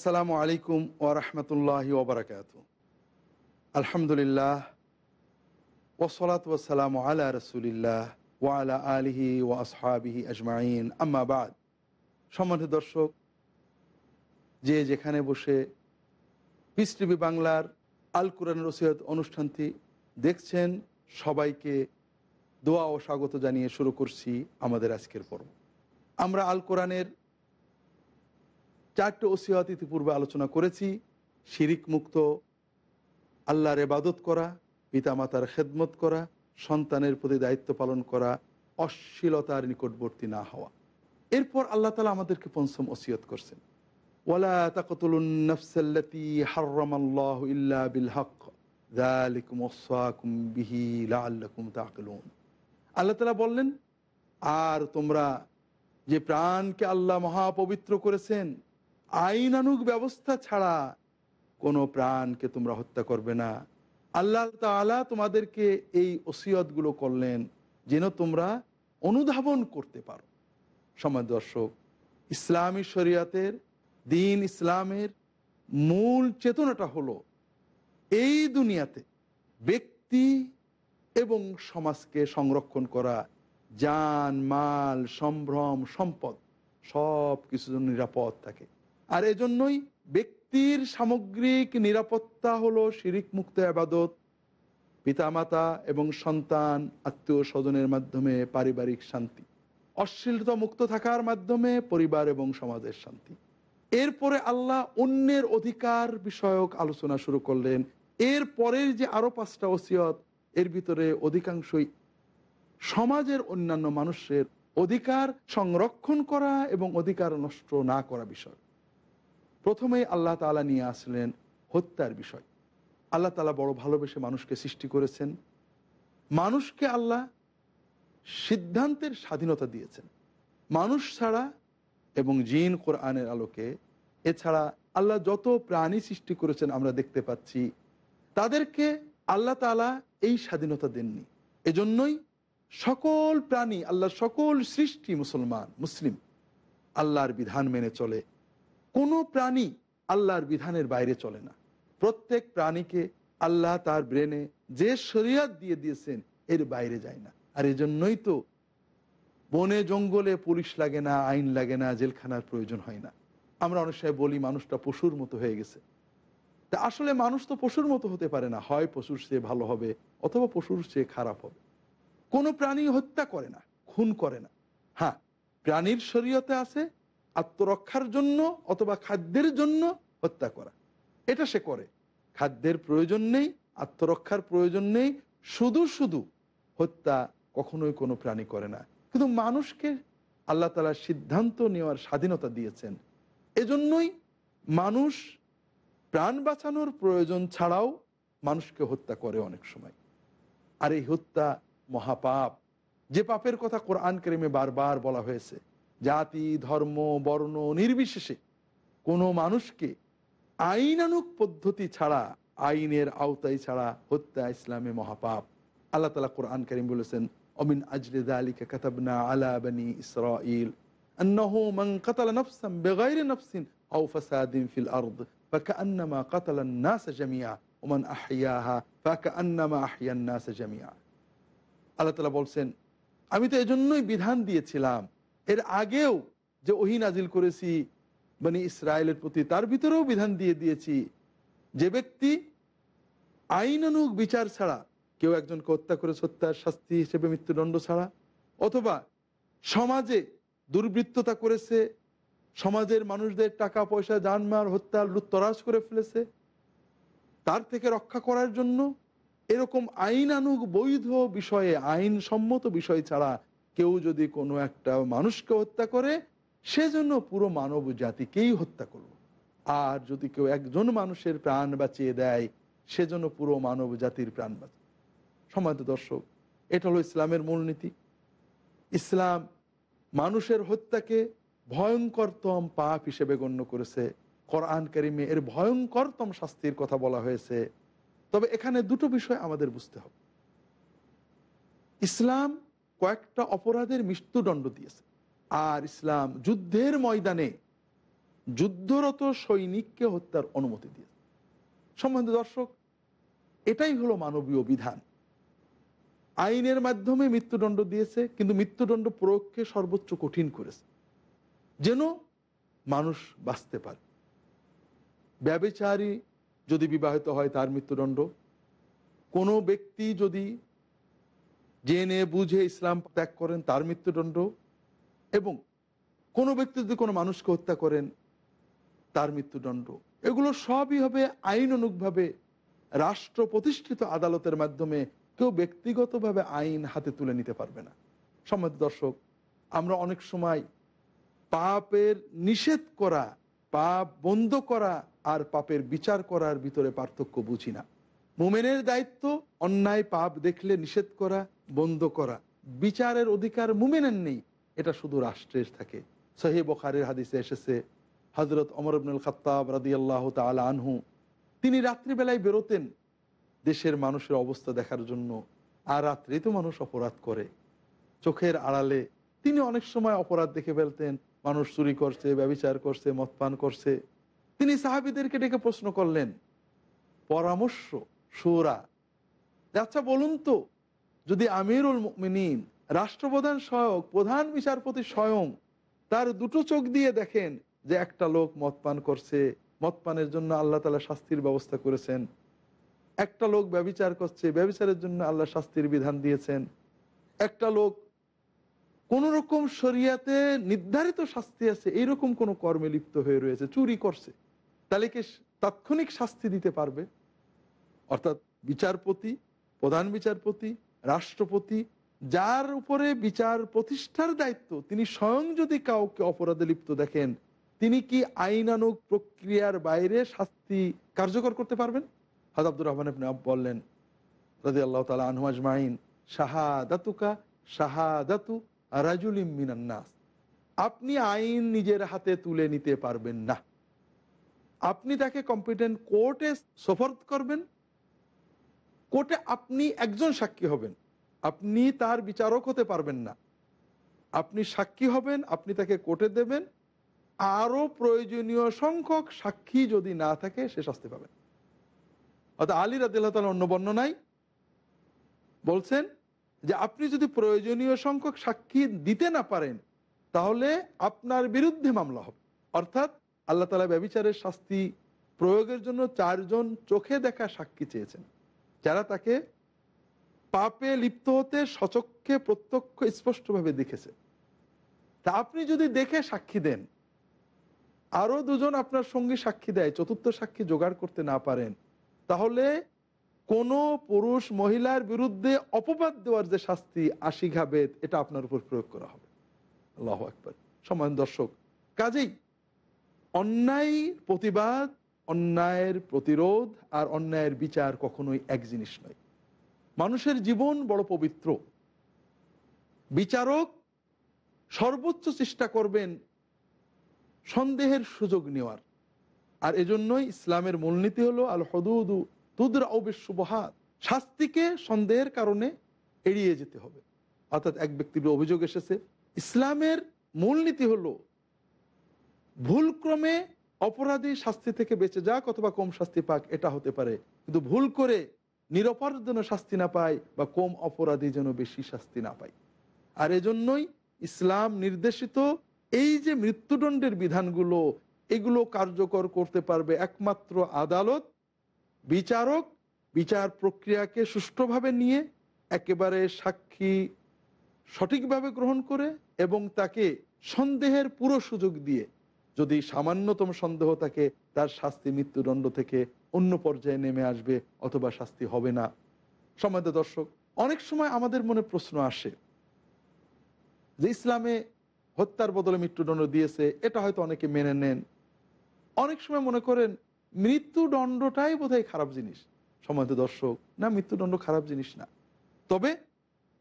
আসসালামু আলাইকুম ওরহমতুল্লাহ ওবরাকাত আলহামদুলিল্লাহ ওসলাত ওসালাম আলা রসুলিল্লাহ ওয়ালা আলিহি ও আসহাবিহি আজমাইন। আম্মাবাদ সম্মানিত দর্শক, যে যেখানে বসে পিস টিভি বাংলার আল কোরআন রসিয়ত অনুষ্ঠানটি দেখছেন, সবাইকে দোয়া ও স্বাগত জানিয়ে শুরু করছি আমাদের আজকের পর্ব। আমরা আল কোরআনের চারটে ওসিয়াত ইতিপূর্বে আলোচনা করেছি। শিরিক মুক্ত, আল্লাহর এবাদত করা, পিতামাতার খেদমত করা, সন্তানের প্রতি দায়িত্ব পালন করা, অশ্লীলতার নিকটবর্তী না হওয়া। এরপর আল্লাহ তালা আমাদেরকে পঞ্চম ওসিয়ত করছেন। ওয়ালা ইল্লা বিল হক আল্লাহ তালা বললেন, আর তোমরা যে প্রাণকে আল্লাহ মহাপবিত্র করেছেন আইনানুগ ব্যবস্থা ছাড়া কোনো প্রাণকে তোমরা হত্যা করবে না। আল্লাহ তালা তোমাদেরকে এই ওসিয়তগুলো করলেন যেন তোমরা অনুধাবন করতে পারো। সমাজ দর্শক, ইসলামী শরিয়াতের, দিন ইসলামের মূল চেতনাটা হলো এই দুনিয়াতে ব্যক্তি এবং সমাজকে সংরক্ষণ করা, যান, মাল, সম্ভ্রম, সম্পদ সব কিছু নিরাপদ থাকে। আর এজন্যই ব্যক্তির সামগ্রিক নিরাপত্তা হলো শিরিক মুক্ত আবাদত, পিতামাতা এবং সন্তান, আত্মীয় স্বজনের মাধ্যমে পারিবারিক শান্তি, অশ্লীলতা মুক্ত থাকার মাধ্যমে পরিবার এবং সমাজের শান্তি। এরপরে আল্লাহ অন্যের অধিকার বিষয়ক আলোচনা শুরু করলেন। এর পরের যে আরও পাঁচটা ওসিয়ত, এর ভিতরে অধিকাংশই সমাজের অন্যান্য মানুষের অধিকার সংরক্ষণ করা এবং অধিকার নষ্ট না করা বিষয়। প্রথমেই আল্লাহ তালা নিয়ে আসলেন হত্যার বিষয়। আল্লাহ তালা বড় ভালোবেসে মানুষকে সৃষ্টি করেছেন। মানুষকে আল্লাহ সিদ্ধান্তের স্বাধীনতা দিয়েছেন। মানুষ ছাড়া এবং জিন কোরআনের আলোকে, এছাড়া আল্লাহ যত প্রাণী সৃষ্টি করেছেন আমরা দেখতে পাচ্ছি, তাদেরকে আল্লাহ তালা এই স্বাধীনতা দেননি। এজন্যই সকল প্রাণী, আল্লাহর সকল সৃষ্টি মুসলমান, মুসলিম, আল্লাহর বিধান মেনে চলে। কোনো প্রাণী আল্লাহর বিধানের বাইরে চলে না। প্রত্যেক প্রাণীকে আল্লাহ তার ব্রেনে যে শরিয়াত দিয়ে দিয়েছেন, এর বাইরে যায় না। আর এজন্যই তো বনে, জঙ্গলে পুলিশ লাগে না, আইন লাগে না, জেলখানার প্রয়োজন হয় না। আমরা অনেক সময় বলি, মানুষটা পশুর মতো হয়ে গেছে। তা আসলে মানুষ তো পশুর মতো হতে পারে না। হয় পশুর চেয়ে ভালো হবে, অথবা পশুর চেয়ে খারাপ হবে। কোনো প্রাণী হত্যা করে না, খুন করে না। হ্যাঁ প্রাণীর শরীয়তে আছে আত্মরক্ষার জন্য অথবা খাদ্যের জন্য হত্যা করা। এটা সে করে। খাদ্যের প্রয়োজন নেই, আত্মরক্ষার প্রয়োজন নেই, শুধু শুধু হত্যা কখনোই কোনো প্রাণী করে না। কিন্তু মানুষকে আল্লাহ তালা সিদ্ধান্ত নেওয়ার স্বাধীনতা দিয়েছেন। এজন্যই মানুষ প্রাণ বাঁচানোর প্রয়োজন ছাড়াও মানুষকে হত্যা করে অনেক সময়। আর এই হত্যা মহাপাপ। যে পাপের কথা কোরআন কেরিমে বারবার বলা হয়েছে জাতি ধর্ম বর্ণ নির্বিশেষে কোনো মানুষকে আইনানুক পদ্ধতি ছাড়া আইনের আওতায় ছাড়া হত্যা ইসলামে মহাপাপ আল্লাহ তালা কোরআন করিম বলেছেন অমিন আজরে দালিকা কাতাবনা আলা বানি ইসরাইল أنه من قتل نفسا بغير نفس أو فساد في الأرض فكأنما قتل الناس جميعا ومن أحياها فكأنما أحيا الناس جميعا আল্লাহ তালা বলছেন আমি তো এজন্যই বিধান দিয়েছিলাম এর আগেও যে ওহি নাজিল করেছি মানে ইসরায়েলের প্রতি, তার ভিতরেও বিধান দিয়ে দিয়েছি, যে ব্যক্তি আইনানুগ বিচার ছাড়া, কেউ একজনকে হত্যা করে হত্যার শাস্তি হিসেবে মৃত্যুদণ্ড ছাড়া, অথবা সমাজে দুর্বৃত্ততা করেছে, সমাজের মানুষদের টাকা, পয়সা জানমাল হত্যা লুত্তরাজ করে ফেলেছে, তার থেকে রক্ষা করার জন্য এরকম আইনানুগ বৈধ বিষয়ে আইন সম্মত বিষয় ছাড়া কেউ যদি কোনো একটা মানুষকে হত্যা করে, সেজন্য পুরো মানব জাতিকেই হত্যা করল আর যদি কেউ একজন মানুষের প্রাণ বাঁচিয়ে দেয়, সেজন্য পুরো মানব জাতির প্রাণ বাঁচে সমাজ দর্শক, এটা হলো ইসলামের মূলনীতি। ইসলাম মানুষের হত্যাকে ভয়ঙ্করতম পাপ হিসেবে গণ্য করেছে। কোরআন কারিমে এর ভয়ঙ্করতম শাস্তির কথা বলা হয়েছে। তবে এখানে দুটো বিষয় আমাদের বুঝতে হবে। ইসলাম কয়েকটা অপরাধের মৃত্যুদণ্ড দিয়েছে। আর ইসলাম যুদ্ধের ময়দানে যুদ্ধরত সৈনিককে হত্যার অনুমতি দিয়েছে। সম্বন্ধে দর্শক, এটাই হলো মানবীয় বিধান। আইনের মাধ্যমে মৃত্যুদণ্ড দিয়েছে, কিন্তু মৃত্যুদণ্ড প্রয়োগকে সর্বোচ্চ কঠিন করেছে। যেন মানুষ বাঁচতে পারে। ব্যবচারী যদি বিবাহিত হয় তার মৃত্যুদণ্ড। কোনো ব্যক্তি যদি জেনে বুঝে ইসলাম ত্যাগ করেন তার মৃত্যুদণ্ড এবং কোনো ব্যক্তি যদি কোনো মানুষকে হত্যা করেন, তার মৃত্যুদণ্ড। এগুলো সবই হবে আইন অনুগভাবে রাষ্ট্র প্রতিষ্ঠিত আদালতের মাধ্যমে কেউ ব্যক্তিগতভাবে আইন হাতে তুলে নিতে পারবে না। সম্মানিত দর্শক, আমরা অনেক সময় পাপের নিষেধ করা, পাপ বন্ধ করা আর পাপের বিচার করার ভিতরে পার্থক্য বুঝি না। মোমেনের দায়িত্ব, অন্যায়, পাপ দেখলে নিষেধ করা, বন্ধ করা। বিচারের অধিকার মুমেনের নেই, এটা শুধু রাষ্ট্রের থাকে। সহি বখারের হাদিসে এসেছে হজরত অমর আবনুল খত্তাব রাদি আল্লাহ তালা আনহু, তিনি রাত্রিবেলায় বেরোতেন দেশের মানুষের অবস্থা দেখার জন্য, আর রাত্রে তো মানুষ অপরাধ করে। চোখের আড়ালে তিনি অনেক সময় অপরাধ দেখে ফেলতেন, মানুষ চুরি করছে, ব্যবচার করছে মদপান করছে। তিনি সাহাবিদেরকে ডেকে প্রশ্ন করলেন, পরামর্শ সুরা। আচ্ছা বলুন তো, যদি আমিরুল মিনীন রাষ্ট্রপ্রধান সহায়ক, প্রধান বিচারপতি স্বয়ং, তার দুটো চোখ দিয়ে দেখেন যে একটা লোক মদপান করছে মদপানের জন্য আল্লাহ তালা শাস্তির ব্যবস্থা করেছেন, একটা লোক ব্যবিচার করছে, ব্যবিচারের জন্য আল্লাহ শাস্তির বিধান দিয়েছেন, একটা লোক কোন রকম শরিয়াতে নির্ধারিত শাস্তি আছে, এইরকম কোন কর্মে লিপ্ত হয়ে রয়েছে, চুরি করছে, তাহলে কি তাৎক্ষণিক শাস্তি দিতে পারবে? অর্থাৎ বিচারপতি, প্রধান বিচারপতি, রাষ্ট্রপতি, যার উপরে বিচার প্রতিষ্ঠার দায়িত্ব, তিনি স্বয়ং যদি কাউকে অপরাধে লিপ্ত দেখেন, তিনি কি আইনানুক প্রক্রিয়ার বাইরে শাস্তি কার্যকর করতে পারবেন? হাদ আব্দুর রহমান বললেন রাজি আল্লাহ তালা আনহাজ মাইন শাহাদাতুকা শাহাদাতু রাজুলিম মিনান্নাস আপনি আইন নিজের হাতে তুলে নিতে পারবেন না। আপনি তাকে কম্পিটেন্ট কোর্টে সফর করবেন কোর্টে আপনি একজন সাক্ষী হবেন। আপনি তার বিচারক হতে পারবেন না। আপনি সাক্ষী হবেন, আপনি তাকে কোর্টে দেবেন। আরও প্রয়োজনীয় সংখ্যক সাক্ষী যদি না থাকে, সে শাস্তি পাবেন। অর্থাৎ আলী রাদিল্লাহ তালা অন্য বর্ণনায় বলছেন যে আপনি যদি প্রয়োজনীয় সংখ্যক সাক্ষী দিতে না পারেন, তাহলে আপনার বিরুদ্ধে মামলা হবে। অর্থাৎ আল্লাহ তালা ব্যবিচারের শাস্তি প্রয়োগের জন্য চারজন চোখে দেখা সাক্ষী চেয়েছেন। যারা তাকে পাপে লিপ্ত হতে সচক্ষে প্রত্যক্ষ স্পষ্টভাবে দেখেছে। তা আপনি যদি দেখে সাক্ষী দেন, আরও দুজন আপনার সঙ্গে সাক্ষী দেয়, চতুর্থ সাক্ষী জোগাড় করতে না পারেন, তাহলে কোনো পুরুষ মহিলার বিরুদ্ধে অপবাদ দেওয়ার যে শাস্তি আশি ঘাবেদ এটা আপনার উপর প্রয়োগ করা হবে। আল্লাহ একবার সমান দর্শক, কাজেই অন্যায় প্রতিবাদ অন্যায়ের প্রতিরোধ আর অন্যায়ের বিচার কখনোই এক জিনিস নয়। মানুষের জীবন বড় পবিত্র। বিচারক সর্বোচ্চ চেষ্টা করবেন সন্দেহের সুযোগ নেওয়ার। আর এজন্যই ইসলামের মূলনীতি হলো আল হদুদু তুদরা অবিশ্বহাত শাস্তিকে সন্দেহের কারণে এড়িয়ে যেতে হবে। অর্থাৎ এক ব্যক্তির অভিযোগ এসেছে, ইসলামের মূলনীতি হলো ভুলক্রমে অপরাধী শাস্তি থেকে বেঁচে যাক অথবা কম শাস্তি পাক, এটা হতে পারে। কিন্তু ভুল করে নিরপরাধ যেন শাস্তি না পায় বা কম অপরাধী যেন বেশি শাস্তি না পায়। আর এজন্যই ইসলাম নির্দেশিত এই যে মৃত্যুদণ্ডের বিধানগুলো, এগুলো কার্যকর করতে পারবে একমাত্র আদালত, বিচারক, বিচার প্রক্রিয়াকে সুষ্ঠুভাবে নিয়ে একেবারে সাক্ষী সঠিকভাবে গ্রহণ করে এবং তাকে সন্দেহের পুরো সুযোগ দিয়ে যদি সামান্যতম সন্দেহ থাকে, তার শাস্তি মৃত্যুদণ্ড থেকে অন্য পর্যায়ে নেমে আসবে অথবা শাস্তি হবে না। সম্মানিত দর্শক, অনেক সময় আমাদের মনে প্রশ্ন আসে যে ইসলামে হত্যার বদলে মৃত্যুদণ্ড দিয়েছে, এটা হয়তো অনেকে মেনে নেন। অনেক সময় মনে করেন, মৃত্যুদণ্ডটাই বোধহয় খারাপ জিনিস। সম্মানিত দর্শক, না, মৃত্যুদণ্ড খারাপ জিনিস না। তবে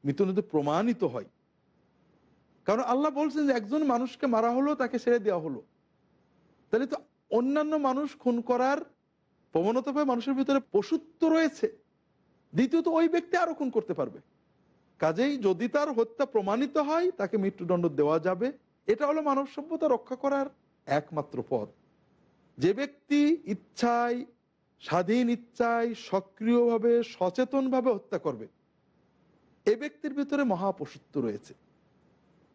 মৃত্যুদণ্ড প্রমাণিত হয়। কারণ আল্লাহ বলছেন যে একজন মানুষকে মারা হলো, তাকে ছেড়ে দেওয়া হলো। তাহলে তো অন্যান্য মানুষ খুন করার প্রবণতা পায় মানুষের ভিতরে পশুত্ব রয়েছে। দ্বিতীয়ত ওই ব্যক্তি আরও খুন করতে পারবে। কাজেই যদি তার হত্যা প্রমাণিত হয়, তাকে মৃত্যুদণ্ড দেওয়া যাবে। এটা হলো মানব সভ্যতা রক্ষা করার একমাত্র পথ। যে ব্যক্তি ইচ্ছায়, স্বাধীন ইচ্ছায়, সক্রিয়ভাবে, সচেতনভাবে হত্যা করবে, এ ব্যক্তির ভিতরে মহাপশুত্ব রয়েছে।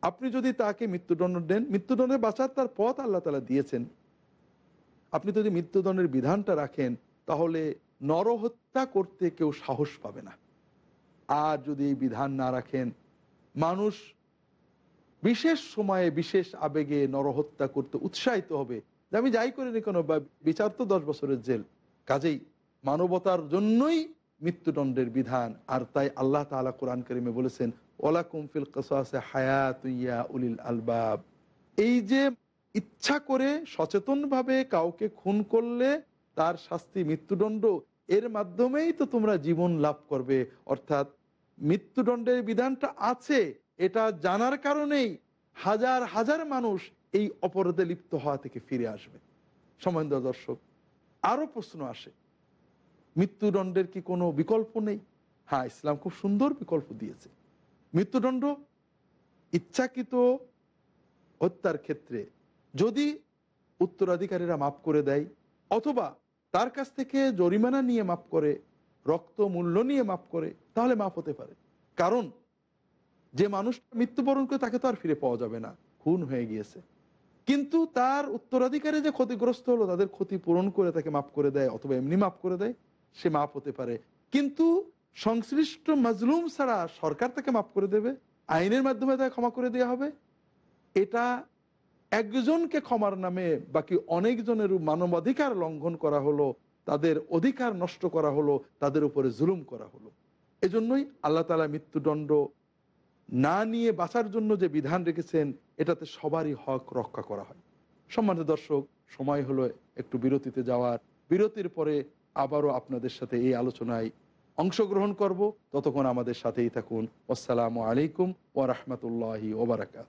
আপনি যদি তাকে মৃত্যুদণ্ড দেন, মৃত্যুদণ্ডে বাঁচার তার পথ আল্লাহ তালা দিয়েছেন। আপনি যদি মৃত্যুদণ্ডের বিধানটা রাখেন, তাহলে নরহত্যা করতে কেউ সাহস পাবে না। আর যদি এই বিধান না রাখেন, মানুষ বিশেষ সময়ে বিশেষ আবেগে নরহত্যা করতে উৎসাহিত হবে। যে আমি যাই করিনি কোনো, বা বিচার তো দশ বছরের জেল। কাজেই মানবতার জন্যই মৃত্যুদণ্ডের বিধান। আর তাই আল্লাহ তালা কোরআন করিমে বলেছেন ওলা কুমফিল কসাসে হায়াত উলিল আলবাব। এই যে ইচ্ছা করে সচেতনভাবে কাউকে খুন করলে তার শাস্তি মৃত্যুদণ্ড। এর মাধ্যমেই তো তোমরা জীবন লাভ করবে। অর্থাৎ মৃত্যুদণ্ডের বিধানটা আছে, এটা জানার কারণেই হাজার হাজার মানুষ এই অপরাধে লিপ্ত হওয়া থেকে ফিরে আসবে। সময় দর্শক, আরও প্রশ্ন আসে, মৃত্যুদণ্ডের কি কোনো বিকল্প নেই? হ্যাঁ ইসলাম খুব সুন্দর বিকল্প দিয়েছে। মৃত্যুদণ্ড ইচ্ছাকৃত হত্যার ক্ষেত্রে যদি উত্তরাধিকারীরা মাফ করে দেয়, অথবা তার কাছ থেকে জরিমানা নিয়ে মাফ করে, রক্ত মূল্য নিয়ে মাফ করে, তাহলে মাফ হতে পারে। কারণ যে মানুষটা মৃত্যুবরণ করে তাকে তো আর ফিরে পাওয়া যাবে না, খুন হয়ে গিয়েছে। কিন্তু তার উত্তরাধিকারী যে ক্ষতিগ্রস্ত হলো, তাদের ক্ষতি পূরণ করে তাকে মাফ করে দেয়, অথবা এমনি মাফ করে দেয়, সে মাফ হতে পারে। কিন্তু সংশ্লিষ্ট মাজলুম ছাড়া সরকার তাকে মাফ করে দেবে, আইনের মাধ্যমে তাকে ক্ষমা করে দেওয়া হবে। এটা একজনকে ক্ষমার নামে বাকি অনেকজনের মানবাধিকার লঙ্ঘন করা হলো, তাদের অধিকার নষ্ট করা হলো, তাদের উপরে জুলুম করা হলো। এজন্যই আল্লাহ তালা মৃত্যুদণ্ড না নিয়ে বাঁচার জন্য যে বিধান রেখেছেন, এটাতে সবারই হক রক্ষা করা হয়। সম্মানিত দর্শক, সময় হলো একটু বিরতিতে যাওয়ার। বিরতির পরে আবারও আপনাদের সাথে এই আলোচনায় অংশগ্রহণ করব। ততক্ষণ আমাদের সাথেই থাকুন। আসসালামু আলাইকুম ও রহমতুল্লাহি ওবরাকাত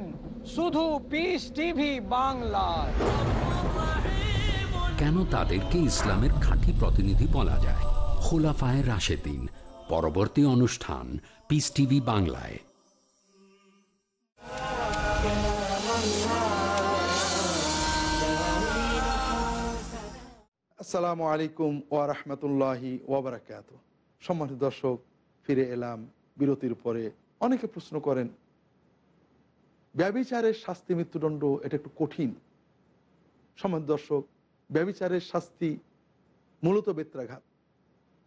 শুধু পিস টিভি বাংলায়। কেন তাদেরকে ইসলামের খাঁটি প্রতিনিধি বলা যায়? খোলাফায় রাশেদিন পরবর্তী অনুষ্ঠান পিস টিভি বাংলায়। আসসালামু আলাইকুম ও রহমতুল্লাহি ওবরাকাত সম্মানিত দর্শক ফিরে এলাম বিরতির পরে। অনেকে প্রশ্ন করেন ব্যবিচারের শাস্তি মৃত্যুদণ্ড এটা একটু কঠিন। সম্মানিত দর্শক, ব্যবিচারের শাস্তি মূলত বেত্রাঘাত।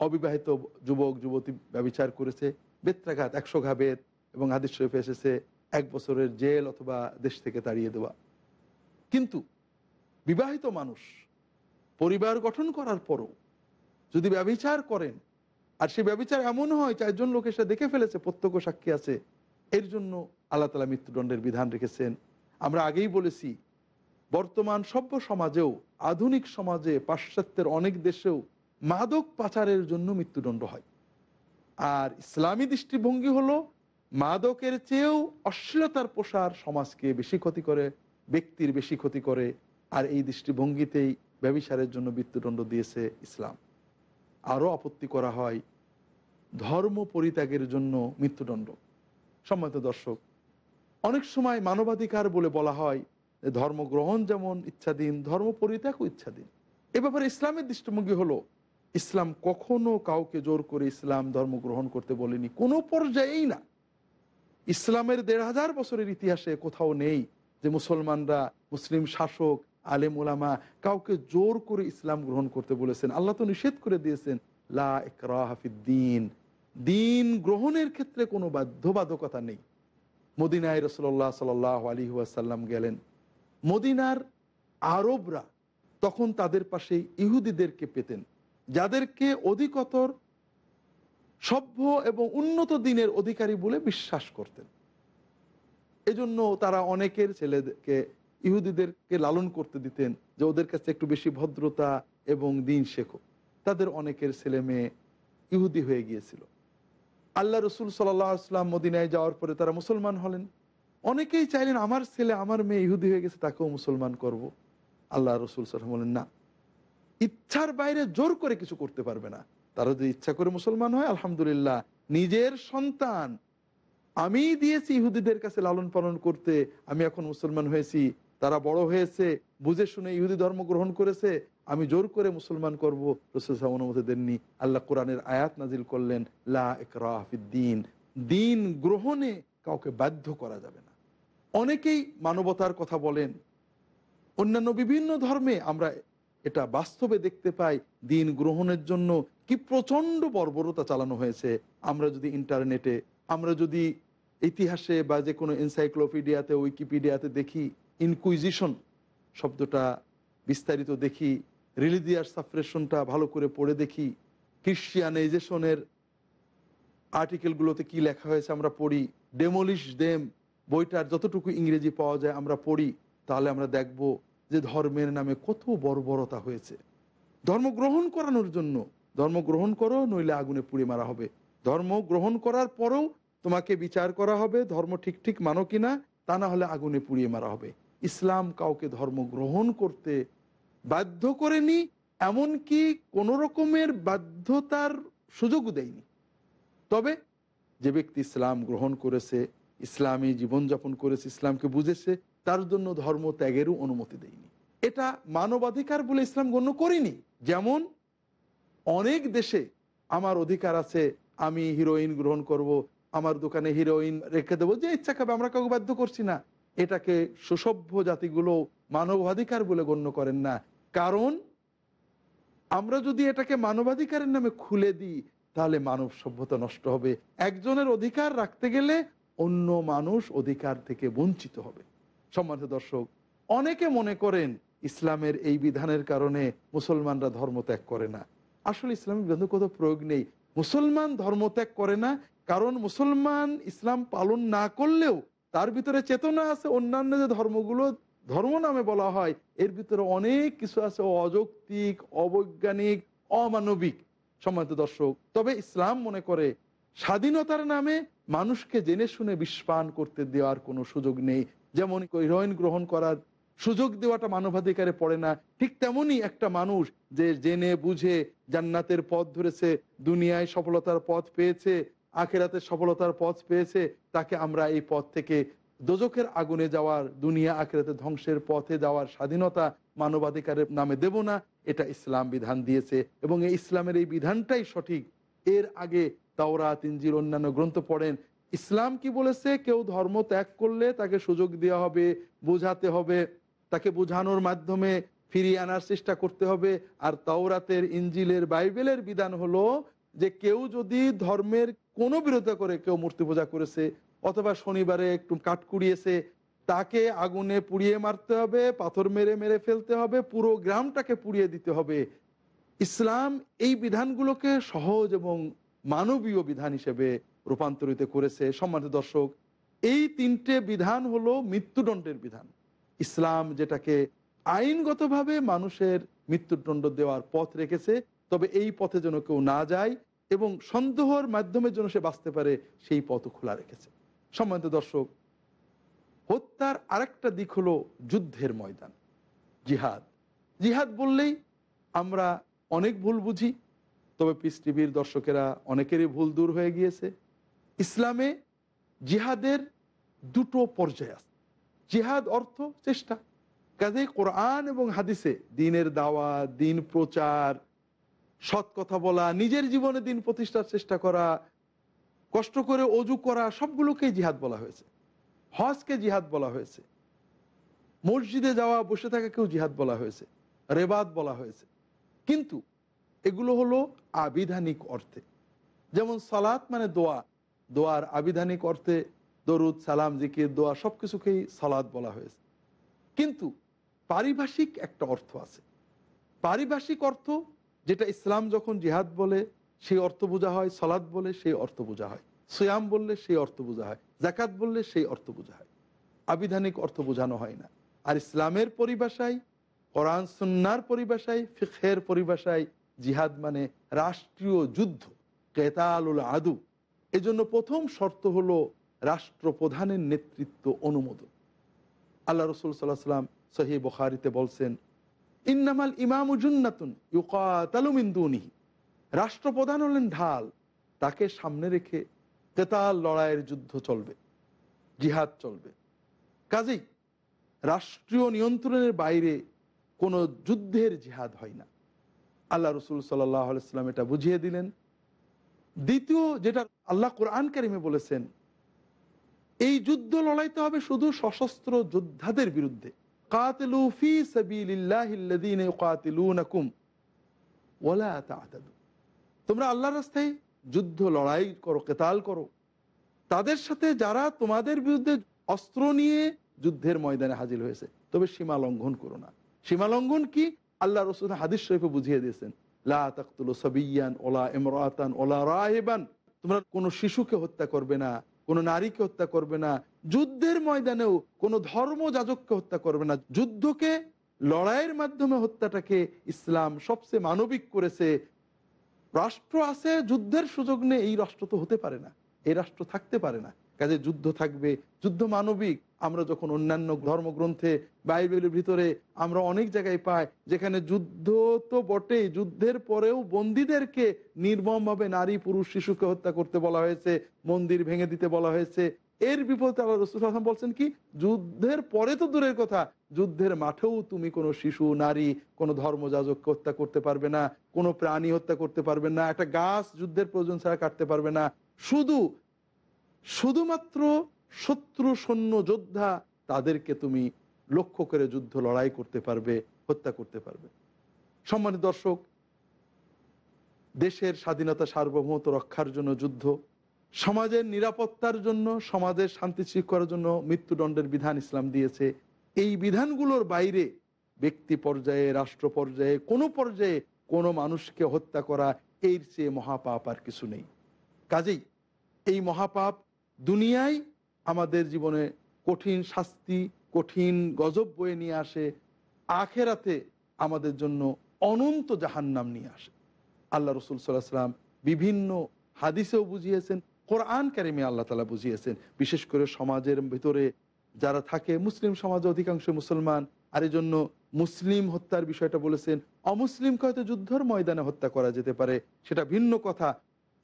অবিবাহিত যুবক, যুবতী ব্যবচার করেছে, বেত্রাঘাত একশো ঘাবেত এবং হাদিস শরীফে এসেছে এক বছরের জেল অথবা দেশ থেকে তাড়িয়ে দেওয়া। কিন্তু বিবাহিত মানুষ পরিবার গঠন করার পরও যদি ব্যবিচার করেন, আর সে ব্যবিচার এমন হয় চারজন লোক এসে দেখে ফেলেছে, প্রত্যক্ষ সাক্ষী আছে, এর জন্য আল্লাহ তালা মৃত্যুদণ্ডের বিধান রেখেছেন। আমরা আগেই বলেছি, বর্তমান সভ্য সমাজেও, আধুনিক সমাজে পাশ্চাত্যের অনেক দেশেও মাদক পাচারের জন্য মৃত্যুদণ্ড হয়। আর ইসলামী দৃষ্টিভঙ্গি হলো, মাদকের চেয়েও অশ্লীলতার প্রসার সমাজকে বেশি ক্ষতি করে, ব্যক্তির বেশি ক্ষতি করে, আর এই দৃষ্টিভঙ্গিতেই ব্যবিচারের জন্য মৃত্যুদণ্ড দিয়েছে ইসলাম। আরও আপত্তি করা হয়, ধর্ম পরিত্যাগের জন্য মৃত্যুদণ্ড। সম্মানিত দর্শক অনেক সময় মানবাধিকার বলে বলা হয় যে ধর্ম গ্রহণ যেমন ইচ্ছাধীন, ধর্ম পরিত্যাগও ইচ্ছাধীন। এ ব্যাপারে ইসলামের দৃষ্টিভঙ্গি হলো, ইসলাম কখনো কাউকে জোর করে ইসলাম ধর্ম গ্রহণ করতে বলেনি, কোনো পর্যায়েই না। ইসলামের দেড় হাজার বছরের ইতিহাসে কোথাও নেই যে মুসলমানরা, মুসলিম শাসক, আলেম ওলামা কাউকে জোর করে ইসলাম গ্রহণ করতে বলেছেন। আল্লাহ তো নিষেধ করে দিয়েছেন, লা ইকরাহাফিদ্দিন দিন গ্রহণের ক্ষেত্রে কোনো বাধ্যবাধকতা নেই। মদিনায় রসল্লাহ সাল আলী ওয়াসাল্লাম গেলেন। মদিনার আরবরা তখন তাদের পাশে ইহুদিদেরকে পেতেন, যাদেরকে অধিকতর সভ্য এবং উন্নত দিনের অধিকারী বলে বিশ্বাস করতেন। এজন্য তারা অনেকের ছেলেকে ইহুদিদেরকে লালন করতে দিতেন যে ওদের কাছে একটু বেশি ভদ্রতা এবং দিন শেখো। তাদের অনেকের ছেলে মেয়ে ইহুদি হয়ে গিয়েছিল। আল্লাহ রসুল সাল্লাম মদিনায় যাওয়ার পরে তারা মুসলমান হলেন অনেকেই চাইলেন, আমার ছেলে, আমার মেয়ে ইহুদি হয়ে গেছে, তাকেও মুসলমান করব। আল্লাহ রসুল সাল্লাম বলেন, না, ইচ্ছার বাইরে জোর করে কিছু করতে পারবে না তারা যদি ইচ্ছা করে মুসলমান হয়, আলহামদুলিল্লাহ, নিজের সন্তান আমি দিয়েছি ইহুদিদের কাছে লালন পালন করতে, আমি এখন মুসলমান হয়েছি তারা বড় হয়েছে, বুঝে শুনে ইহুদি ধর্ম গ্রহণ করেছে, আমি জোর করে মুসলমান করব, রসুল সাহেব অনুমতি দেননি, আল্লাহ কোরআনের আয়াত নাজিল করলেন, লা ইকরাফিদ্দিন দিন। গ্রহণে কাউকে বাধ্য করা যাবে না। অনেকেই মানবতার কথা বলেন, অন্যান্য বিভিন্ন ধর্মে আমরা এটা বাস্তবে দেখতে পাই, দিন গ্রহণের জন্য কি প্রচণ্ড বর্বরতা চালানো হয়েছে। আমরা যদি ইন্টারনেটে, আমরা যদি ইতিহাসে বা যে কোনো এনসাইক্লোপিডিয়াতে, উইকিপিডিয়াতে দেখি ইনকুইজিশন শব্দটা বিস্তারিত দেখি রিলিজিয়াস সাপ্রেশনটা ভালো করে পড়ে দেখি ক্রিশ্চিয়ানাইজেশনের আর্টিকেলগুলোতে কি লেখা হয়েছে আমরা পড়ি ডেমোলিশ ডেম বইটার যতটুকু ইংরেজি পাওয়া যায় আমরা পড়ি, তাহলে আমরা দেখব যে ধর্মের নামে কত বর্বরতা হয়েছে। ধর্ম গ্রহণ করানোর জন্য, ধর্ম গ্রহণ করো, নইলে আগুনে পুড়ে মারা হবে। ধর্ম গ্রহণ করার পরেও তোমাকে বিচার করা হবে, ধর্ম ঠিক ঠিক মানো কিনা, তা না হলে আগুনে পুড়িয়ে মারা হবে। ইসলাম কাউকে ধর্ম গ্রহণ করতে বাধ্য করেনি, এমনকি কোন রকমের বাধ্যতার সুযোগ দেয়নি। তবে যে ব্যক্তি ইসলাম গ্রহণ করেছে, ইসলামী জীবনযাপন করেছে, ইসলামকে বুঝেছে, তার জন্য ধর্ম ত্যাগেরও অনুমতি দেয়নি। এটা মানবাধিকার বলে ইসলাম গণ্য করিনি। যেমন, অনেক দেশে আমার অধিকার আছে, আমি হিরোইন গ্রহণ করব, আমার দোকানে হিরোইন রেখে দেবো, যে ইচ্ছা খাবে, আমরা কাউকে বাধ্য করছি না। এটাকে সুসভ্য জাতিগুলো মানবাধিকার বলে গণ্য করেন না। কারণ, আমরা যদি এটাকে মানবাধিকারের নামে খুলে দিই, তাহলে মানব সভ্যতা নষ্ট হবে। একজনের অধিকার রাখতে গেলে অন্য মানুষ অধিকার থেকে বঞ্চিত হবে। সম্মানিত দর্শক, অনেকে মনে করেন ইসলামের এই বিধানের কারণে মুসলমানরা ধর্ম ত্যাগ করে না। আসলে ইসলামের বিধান কোথাও প্রয়োগ নেই। মুসলমান ধর্ম ত্যাগ করে না, কারণ মুসলমান ইসলাম পালন না করলেও তার ভিতরে চেতনা আছে, অন্যান্য যে ধর্মগুলো, ধর্ম নামে বলা হয়, এর ভিতরে অনেক কিছু আছে, অযৌক্তিক, অবৈজ্ঞানিক, অমানবিক, সম্মানিত দর্শক। তবে ইসলাম মনে করে, স্বাধীনতার নামে মানুষকে জেনে শুনে বিষপান করতে দেওয়ার কোনো সুযোগ নেই। যেমন হিরোইন গ্রহণ করার সুযোগ দেওয়াটা মানবাধিকারে পড়ে না। ঠিক তেমনই একটা মানুষ যে জেনে বুঝে জান্নাতের পথ ধরেছে, দুনিয়ায় সফলতার পথ পেয়েছে আখেরাতের সফলতার পথ পেয়েছে, তাকে আমরা এই পথ থেকে দোজকের আগুনে যাওয়ার, দুনিয়া আখেরাতে ধ্বংসের পথে যাওয়ার স্বাধীনতা মানবাধিকারের নামে দেব না, এটা ইসলাম বিধান দিয়েছে। এবং এই ইসলামের এই বিধানটাই সঠিক। এর আগে তাওরা তিনজির অন্যান্য গ্রন্থ পড়েন, ইসলাম কি বলেছে? কেউ ধর্ম ত্যাগ করলে তাকে সুযোগ দেওয়া হবে, বোঝাতে হবে, তাকে বোঝানোর মাধ্যমে ফিরিয়ে আনার চেষ্টা করতে হবে। আর তাওরাতের ইঞ্জিলের বাইবেলের বিধান হলো যে কেউ যদি ধর্মের কোনো বিরোধিতা করে কেউ মূর্তি পূজা করেছে, অথবা শনিবারে একটু কাঠ কুড়িয়েছে, তাকে আগুনে পুড়িয়ে মারতে হবে, পাথর মেরে মেরে ফেলতে হবে, পুরো গ্রামটাকে পুড়িয়ে দিতে হবে। ইসলাম এই বিধানগুলোকে সহজ এবং মানবীয় বিধান হিসেবে রূপান্তরিত করেছে। সম্মানিত দর্শক, এই তিনটে বিধান হলো মৃত্যুদণ্ডের বিধান। ইসলাম যেটাকে আইনগতভাবে মানুষের মৃত্যুদণ্ড দেওয়ার পথ রেখেছে, তবে এই পথে যেন কেউ না যায় এবং সন্দেহর মাধ্যমে যেন সে বাঁচতে পারে, সেই পথ খোলা রেখেছে। সম্মানিত দর্শক, হত্যার আরেকটা দিক হলো যুদ্ধের ময়দান। জিহাদ। জিহাদ বললেই আমরা অনেক ভুল বুঝি, তবে পিস টিভির দর্শকেরা অনেকেরই ভুল দূর হয়ে গিয়েছে। ইসলামে জিহাদের দুটো পর্যায় আছে। জিহাদ অর্থ চেষ্টা। কাজে কোরআন এবং হাদিসে দিনের দাওয়া দিন প্রচার সৎ কথা বলা, নিজের জীবনে দিন প্রতিষ্ঠার চেষ্টা করা, কষ্ট করে অজু করা, সবগুলোকেই জিহাদ বলা হয়েছে। হজকে জিহাদ বলা হয়েছে। মসজিদে যাওয়া, বসে থাকাকেও জিহাদ বলা হয়েছে। রেবাদ বলা হয়েছে। কিন্তু এগুলো হলো আবিধানিক অর্থে। যেমন সালাত মানে দোয়া। দোয়ার আবিধানিক অর্থে দরুদ, সালাম, জিকির, দোয়া সব কিছুকেই সালাদ বলা হয়েছে। কিন্তু পারিভাষিক একটা অর্থ আছে। পারিভাষিক অর্থ যেটা ইসলাম যখন জিহাদ বলে, সেই অর্থ বোঝা হয় সলাদ বলে, সেই অর্থ বোঝা হয়। সোয়াম বললে সেই অর্থ বোঝা হয়। জাকাত বললে সেই অর্থ বোঝা হয়। আবিধানিক অর্থ বোঝানো হয় না। আর ইসলামের পরিভাষায়, কোরআন, সুন্নার পরিভাষায় ফিখের পরিভাষায় জিহাদ মানে রাষ্ট্রীয় যুদ্ধ, কেতালুল আদু। এজন্য প্রথম শর্ত হলো রাষ্ট্রপ্রধানের নেতৃত্ব অনুমোদন। আল্লাহ রসুল সাল্লাহ সাল্লাম সহি বখারিতে বলছেন ইন্নামাল ইমাম জুন্নাতুন ইউকাতালুমিন্দুনিহি রাষ্ট্রপ্রধান হলেন ঢাল, তাকে সামনে রেখে কেতাল লড়াইয়ের যুদ্ধ চলবে, জিহাদ চলবে। কাজেই রাষ্ট্রীয় নিয়ন্ত্রণের বাইরে কোনো যুদ্ধের জিহাদ হয় না। আল্লাহ রসুল সাল্লাহ আলাইস্লাম এটা বুঝিয়ে দিলেন। দ্বিতীয় যেটা আল্লাহ কোরআন কারিমে বলেছেন, এই যুদ্ধ লড়াইতে হবে শুধু সশস্ত্র যোদ্ধাদের বিরুদ্ধে কাতিলু ফি সাবিলিল্লাহিল্লাযীনা তোমরা আল্লাহর রাস্তায় যুদ্ধ, লড়াই করো, কেতাল করো। তাদের সাথে যারা তোমাদের বিরুদ্ধে অস্ত্র নিয়ে যুদ্ধের ময়দানে হাজির হয়েছে, তবে সীমা লঙ্ঘন করো না। সীমা লঙ্ঘন কি? আল্লাহ রসুল হাদিস শরীফে বুঝিয়ে দিয়েছেন, লা তাকতুল সাবিয়ান ওলা ইমরাতান ওলা রাহেবান। তোমরা কোনো শিশুকে হত্যা করবে না। কোনো নারীকে হত্যা করবে না। যুদ্ধের ময়দানেও কোনো ধর্ম যাজককে হত্যা করবে না। যুদ্ধকে, লড়াইয়ের মাধ্যমে হত্যাটাকে ইসলাম সবচেয়ে মানবিক করেছে। রাষ্ট্র আছে, যুদ্ধের সুযোগ নেই, এই রাষ্ট্র তো হতে পারে না। এই রাষ্ট্র থাকতে পারে না। কাজে যুদ্ধ থাকবে। যুদ্ধ মানবিক। আমরা যখন অন্যান্য ধর্মগ্রন্থে বাইবেলের ভিতরে আমরা অনেক জায়গায় পাই, যেখানে যুদ্ধ তো বটেই, যুদ্ধের পরেও বন্দীদেরকে নির্মমভাবে নারী, পুরুষ, শিশুকে হত্যা করতে বলা হয়েছে, মন্দির ভেঙে দিতে বলা হয়েছে। এর বিপরীতে আল্লাহ রসুল বলছেন কি? যুদ্ধের পরে তো দূরের কথা। যুদ্ধের মাঠেও তুমি কোনো শিশু, নারী, কোনো ধর্মযাজককে হত্যা করতে পারবে না, কোনো প্রাণী হত্যা করতে পারবে না, একটা গাছ যুদ্ধের প্রয়োজন ছাড়া কাটতে পারবে না। শুধু শুধুমাত্র শত্রু সৈন্য যোদ্ধা তাদেরকে তুমি লক্ষ্য করে যুদ্ধ লড়াই করতে পারবে, হত্যা করতে পারবে। সম্মানিত দর্শক, দেশের স্বাধীনতা সার্বভৌমত্ব রক্ষার জন্য যুদ্ধ, সমাজের নিরাপত্তার জন্য, সমাজের শান্তি করার জন্য মৃত্যুদণ্ডের বিধান ইসলাম দিয়েছে। এই বিধানগুলোর বাইরে ব্যক্তি পর্যায়ে, রাষ্ট্র পর্যায়ে, কোনো পর্যায়ে কোনো মানুষকে হত্যা করা এর চেয়ে মহাপাপ আর কিছু নেই। কাজেই এই মহাপাপ দুনিয়ায় আমাদের জীবনে কঠিন শাস্তি, কঠিন গজব বয়ে নিয়ে আসে, আখেরাতে আমাদের জন্য অনন্ত জাহান্নাম নিয়ে আসে। আল্লাহ রসুল সাল্লাহ সাল্লাম বিভিন্ন হাদিসেও বুঝিয়েছেন, কোরআন কারিমে আল্লাহ তালা বুঝিয়েছেন, বিশেষ করে সমাজের ভিতরে যারা থাকে, মুসলিম সমাজে অধিকাংশ মুসলমান, আর জন্য মুসলিম হত্যার বিষয়টা বলেছেন, অমুসলিমকে হয়তো যুদ্ধর ময়দানে হত্যা করা যেতে পারে, সেটা ভিন্ন কথা।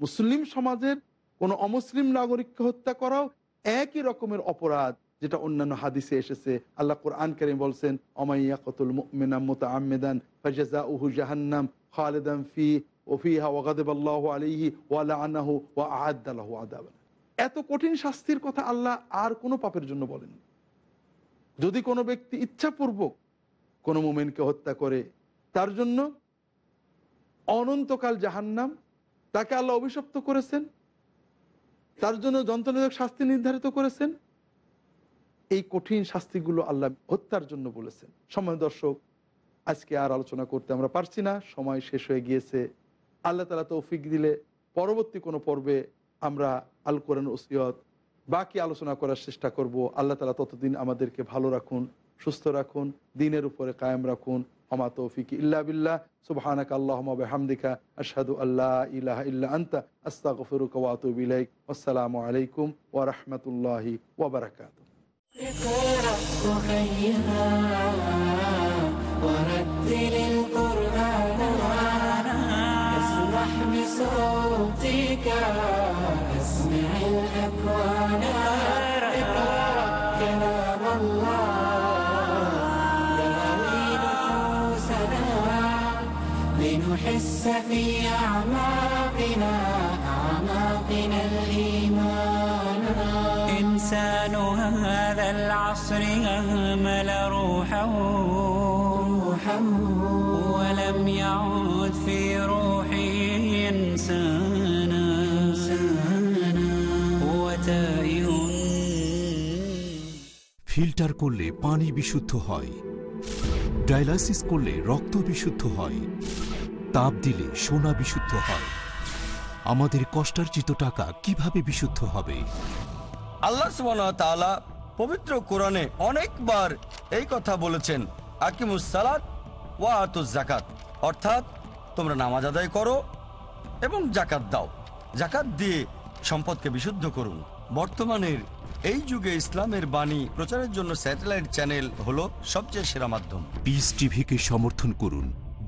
মুসলিম সমাজের কোনো অমুসলিম নাগরিককে হত্যা করাও একই রকমের অপরাধ যেটা অন্যান্য হাদিসে এসেছে। আল্লাহ কোরআন কারিম বলছেন অমাইয়া কতুল মুমিনাম মুতাআম্মিদান ফাজাযাউহু জাহান্নাম খালিদান ফি ওফিহা ওয়াগাদিবাল্লাহু আলাইহি ওয়া লাআনাহু ওয়া আ'আদ্দা লাহু এত কঠিন শাস্তির কথা আল্লাহ আর কোনো পাপের জন্য বলেন যদি কোনো ব্যক্তি ইচ্ছাপূর্বক কোনো মোমেনকে হত্যা করে, তার জন্য অনন্তকাল জাহান্নাম, তাকে আল্লাহ অভিশপ্ত করেছেন তার জন্য যন্ত্রণাদায়ক শাস্তি নির্ধারিত করেছেন। এই কঠিন শাস্তিগুলো আল্লাহ হত্যার জন্য বলেছেন। সময় দর্শক, আজকে আর আলোচনা করতে আমরা পারছি না। সময় শেষ হয়ে গিয়েছে। আল্লাহ তালা তৌফিক দিলে পরবর্তী কোনো পর্বে আমরা আল কোরআন ওসিয়ত বাকি আলোচনা করার চেষ্টা করব। আল্লাহ তালা ততদিন আমাদেরকে ভালো রাখুন। সুস্থ রাখুন দিনের উপরে কায়েম রাখুন হমা তৌফিক ইল্লা বিল্লাহ সুবহানাক আল্লাহুম্মা বিহামদিকা আশহাদু আল্লা ইলাহা ইল্লা আনতা আস্তাগফিরুকা ওয়া আতুবু ইলাইক আসসালামু আলাইকুম ওয়া রাহমাতুল্লাহি ওয়া বারাকাতুহু اقرأ خيرا ورتل القرآن اسمح بصوتك اسمع الأكوان لنحس في أعماقنا أعماقنا الإيمان إنسان هذا العصر أهمل روحه روحه ولم يعد في روحه إنسانا هو تائه ফিল্টার করলে পানি বিশুদ্ধ হয় ডায়ালাইসিস করলে রক্ত বিশুদ্ধ হয় তাপ দিলে সোনা বিশুদ্ধ হয়। আমাদের কষ্টার্জিত টাকা কীভাবে বিশুদ্ধ হবে? আল্লাহ তাআলা পবিত্র কোরআনে অনেকবার এই কথা বলেছেন আকিমুস সালাত ওয়া আতুজ জাকাত অর্থাৎ তোমরা নামাজ আদায় করো এবং জাকাত দাও। জাকাত দিয়ে সম্পদকে বিশুদ্ধ করুন। বর্তমানের এই যুগে ইসলামের বাণী প্রচারের জন্য স্যাটেলাইট চ্যানেল হলো সবচেয়ে সেরা মাধ্যম। পিস টিভিকে সমর্থন করুন।